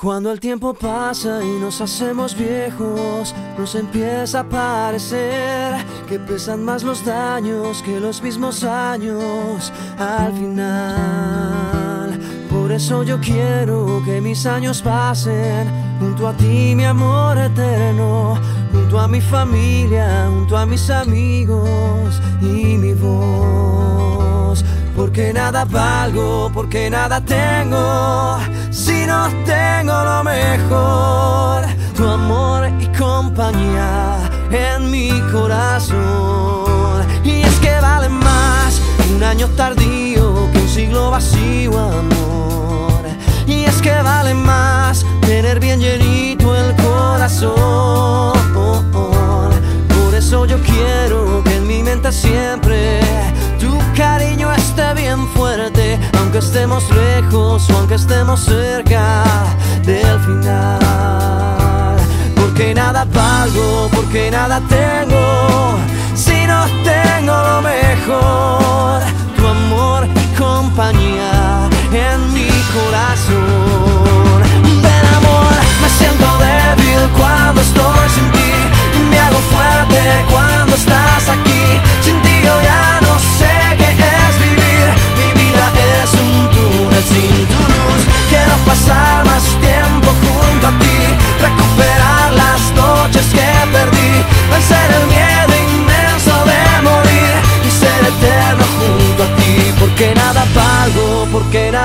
Cuando el tiempo pasa y nos hacemos viejos, nos empieza a parecer que pesan más los daños que los mismos años al final. Por eso yo quiero que mis años pasen junto a ti, mi amor eterno, junto a mi familia, junto a mis amigos y mi voz. Porque nada valgo, porque nada tengo, si no tengo mejor, tu amor y compañía en mi corazón. Y es que vale más un año tardío que un siglo vacío, amor. Estemos lejos o aunque estemos cerca del final. Porque nada valgo, porque nada tengo,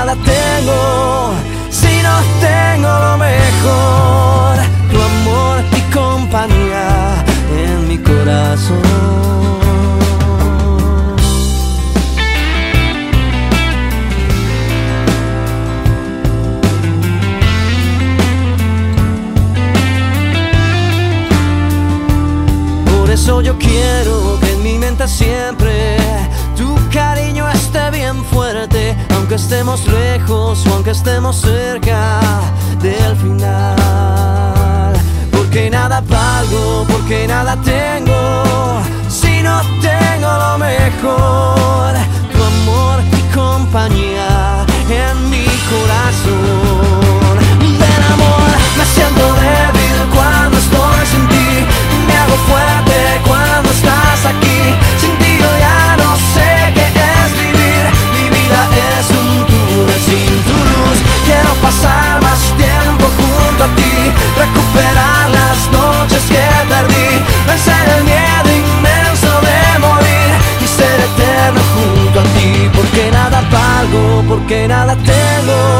nada tengo, si no tengo lo mejor, tu amor y compañía en mi corazón. Por eso yo quiero que en mi mente siempre estemos lejos o aunque estemos cerca del final. Porque nada valgo, porque nada tengo, porque nada tengo,